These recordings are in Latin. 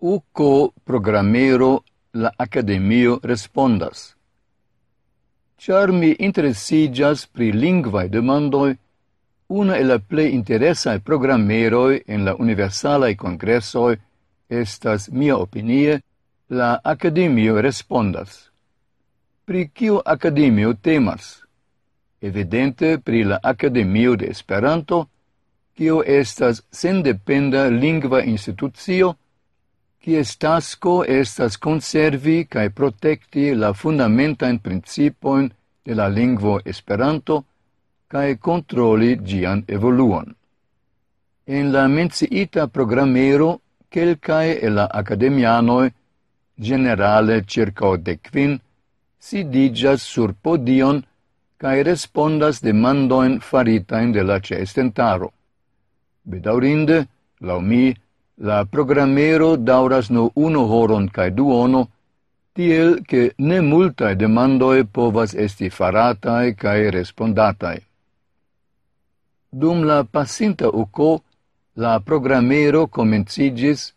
uco programero la Academio respondas. Char mi interesigas pri lingvae demandoi, una e la plei interesae programeroi en la universalae congressoi estas, mia opinie, la Academio respondas. Pri kiu Academio temas? Evidente pri la Academio de Esperanto, kio estas sendependa lingva institucio, kies tasco estas conservi cae protecti la fundamentain principoin de la lingvo Esperanto cae controli gian evoluon. En la menciita programero, quelcae e la academianoi, generale circa decvin, sidigas sur podion cae respondas demandoin faritain de la cestentaro. Bedaurinde, lau mi, La programmero dauras no uno horon cae duono, tiel che ne multae demandoe povas esti faratae cae respondatae. Dum la passinta uco, la programmero comencigis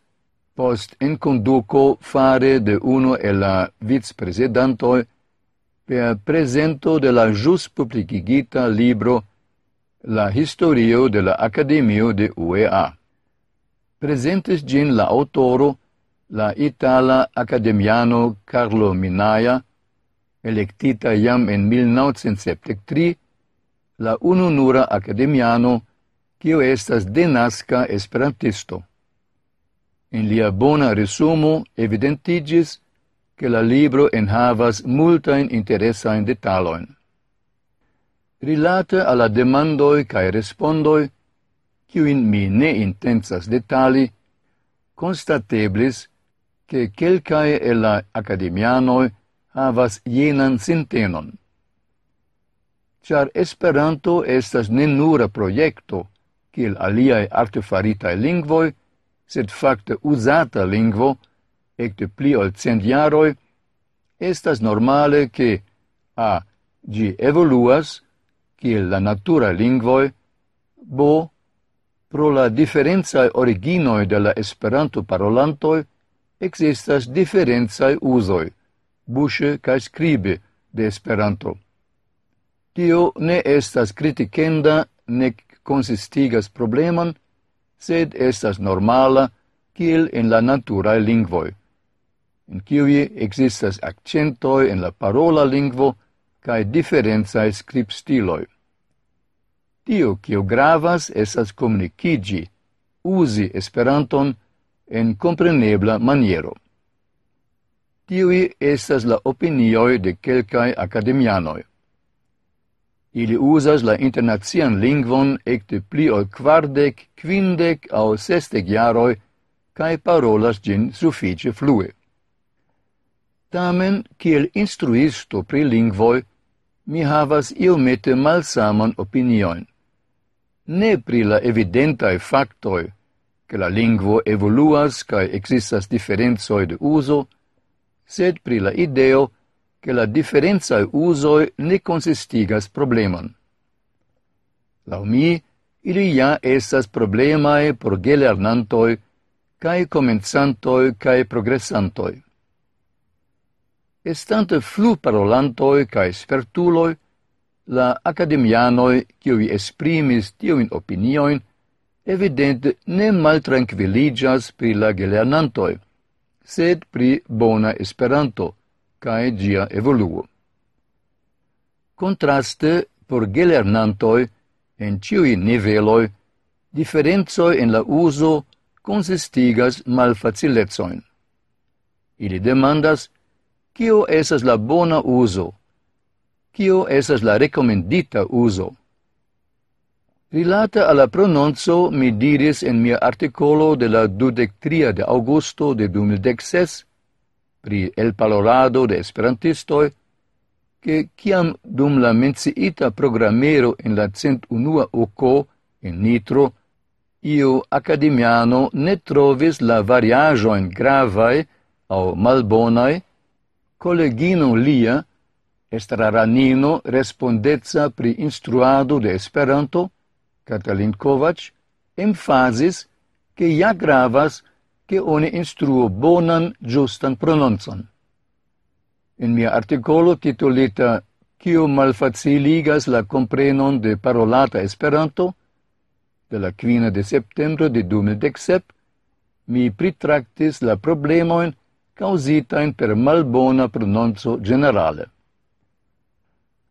post enconduco fare de uno e la vicepresidentoi per presento de la jus publicigita libro La historio de la Academio de UEA presentis gin la autoro, la itala academiano Carlo Minaia, electita iam en 1973, la ununura academiano, quio estas denasca esperantisto. In lia bona resumo evidentigis che la libro enhavas multain interessain detaloin. Rilate alla demandoi cae respondoi, in mi ne intensas detali, constateblis che quelcae e la academianoi havas jenan sintenon. Char Esperanto estas ne nura proiecto, kiel aliae artefaritae lingvoi, sed facte usata lingvo, ecte pli ol cent jaroi, estas normale che a. gi evoluas, kiel la natura lingvoi, bo pro la differenzae originoi de la Esperanto-parolantoj existas diferencaj uzoj, buŝe kaj skribe, de Esperanto. Tio ne estas kritikenda, nec consistigas probleman, sed estas normala, kiel en la naturae lingvoi, in kiui existas accentoi en la parola lingvo cae differenzae scripstiloi. Tio, kio gravas, esas comunicigi, usi esperanton en comprenebla maniero. Tiui estas la opinioi de quelcae academianoi. Ili usas la internazian lingvon ecte pli ol quardec, quindec au sestec jaroi, cae parolas gin suffice flue. Tamen, kiel instruisto pri lingvoi, mi havas iomete malsaman opinioin ne pri la evidentae factoi, che la lingvo evoluas cae existas differenzoi de uso, sed pri la ideo che la differenzae usoi ne consistigas probleman. Lau mi, ili ja estas problemae por gelernantoi, cae comenzantoi cae progressantoi. Estante flu parolantoi cae spertuloi, la academianoi, kiui esprimis tiuin opinioin, evidente ne maltranquilligas pri la gelernantoi, sed pri bona esperanto, cae gia evoluo. Contraste, por gelernantoi, en ciui niveloi, differenzoi en la uso consistigas malfacilezoin. Ili demandas, cio esas la bona uso, Cio esas la recomendita uso. Rilata alla prononzo mi diris en mia articolo de la 23 de augusto de 2016 pri el palorado de esperantistoi che ciam dum la menciita programmero en la cent unua oco en nitro, io academiano ne trovis la variagioin gravae au malbonae, collegino lia estraranino respondeca pri instruado de Esperanto, Katalin Kovac, emfazis che ja gravas che oni instruo bonan giustan prononcon. In mia articolo titolita Cio malfaciligas la comprenon de parolata Esperanto, de la quina de septembro de 2017, mi pritractis la problemoin causitain per malbona prononzo generale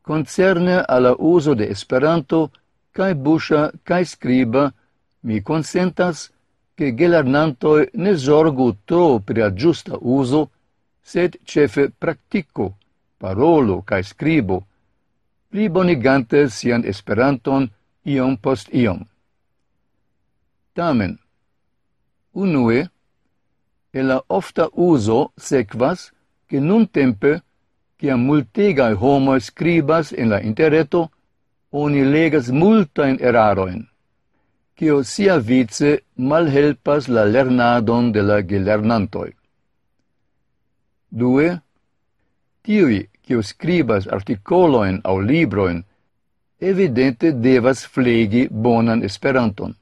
concerne alla uso de Esperanto cae busha, cae scriba, mi consentas che gelernantoi ne zorgu tro per a giusta uso, sed cefe practico, parolo cae scribo, pli bonigante sian Esperanton iom post iom. Tamen, unue, e la ofta uso sequas che nun tempe quia multigai homo scribas in la interreto, oni legas multain eraroin, cio sia vice malhelpas la lernadon de la gelernantoi. Due, tiui, cio scribas articoloin au libroin, evidente devas flegi bonan esperanton,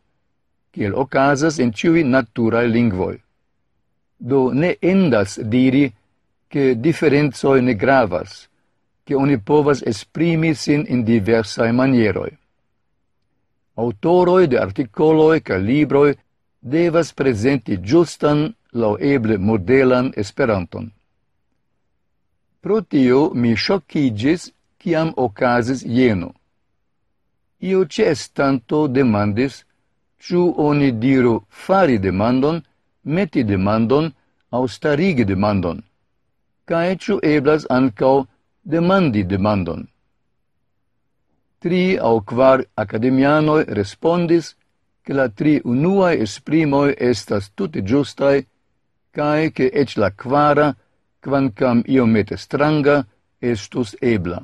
kiel ocasas in ciui naturae lingvoi. Do ne endas diri che differenzoi ne gravas, che oni povas esprimi sin in diversae manieroi. Autoroi de articoloi ca libroi devas presenti giustan, laueble modelan esperanton. Pro tio mi sciocchigis ciam ocasis jeno. Io ces tanto demandis, ciu oni diru fari demandon, meti demandon, au starigi demandon cae ciu eblas ancau demandi demandon. Tri au quar academianoi respondis che la tri unuae esprimoi estas tutte giustae, cae che ec la quara, quancam iomete stranga, estus ebla.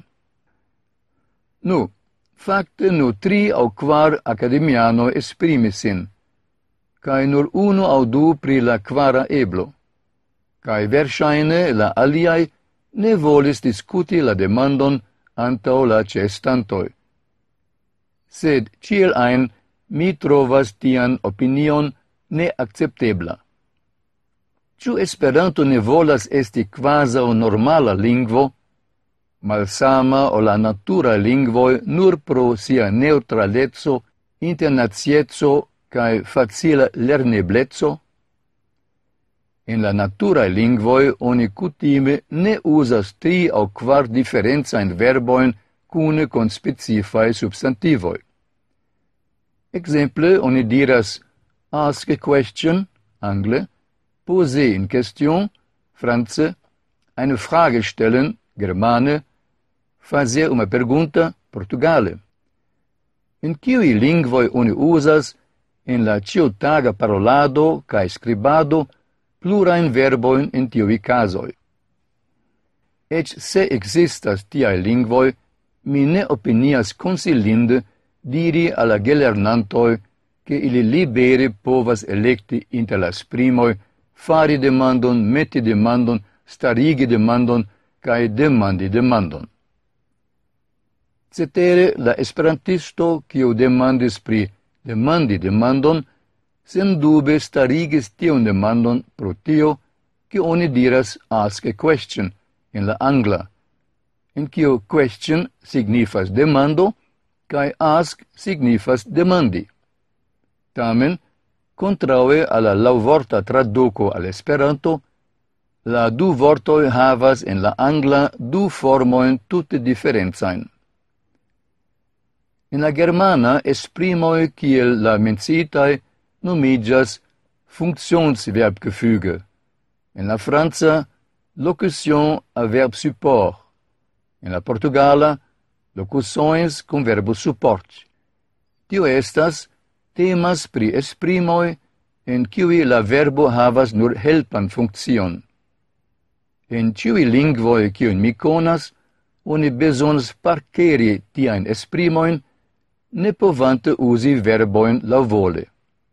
Nu, facte nu tri au quar academiano esprimisin, cae nur uno au du pri la quara eblo cae versaine la aliai ne volis discuti la demandon antau la cestantoi. Sed ciel ein mi trovas tian opinion ne acceptebla. Ciu Esperanto ne volas esti quasi o normala lingvo, malsama o la natura lingvoi nur pro sia neutralezzo, internaziezzo cae facila lerneblezzo? In la naturae lingvoi oni cutime ne usas tri au quar differenzain verboin cune con specifae substantivoi. Exemple, oni diras ask a question, angle, poser in question, franze, eine Frage stellen, germane, fazer uma pergunta, portugale. In kiui lingvoi oni usas en la ciutaga parolado ca scribado plurain verboin in tiui casoi. Ec se existas tiae lingvoi, mi ne opinias consilinde diri alla gelernantoi che ili libere povas electi inter las primoi fari demandon, meti demandon, starigi demandon, cae demandi demandon. Cetere, la esperantisto, cio demandis pri demandi demandon, sen dube starigis tion demandon pro tio, che oni diras ask a question in la angla, in cio question signifas demando, cae ask signifas demandi. Tamen, contraue alla lauvorta traduco al esperanto, la du vortoi havas en la angla du formoin tutte differenzain. In la germana esprimoi kiel la mencitai nomigas funktionsverbgefüge. En la Franza, locution a verb support. En la portugala, locuções com verbo suporte. Tio estas temas pri esprimoi en kiui la verbo havas nur helpan funkcion. En ciui lingvoi kiun mi conas, oni besons parceri tiaen esprimoin, ne povante usi verboin lauvole.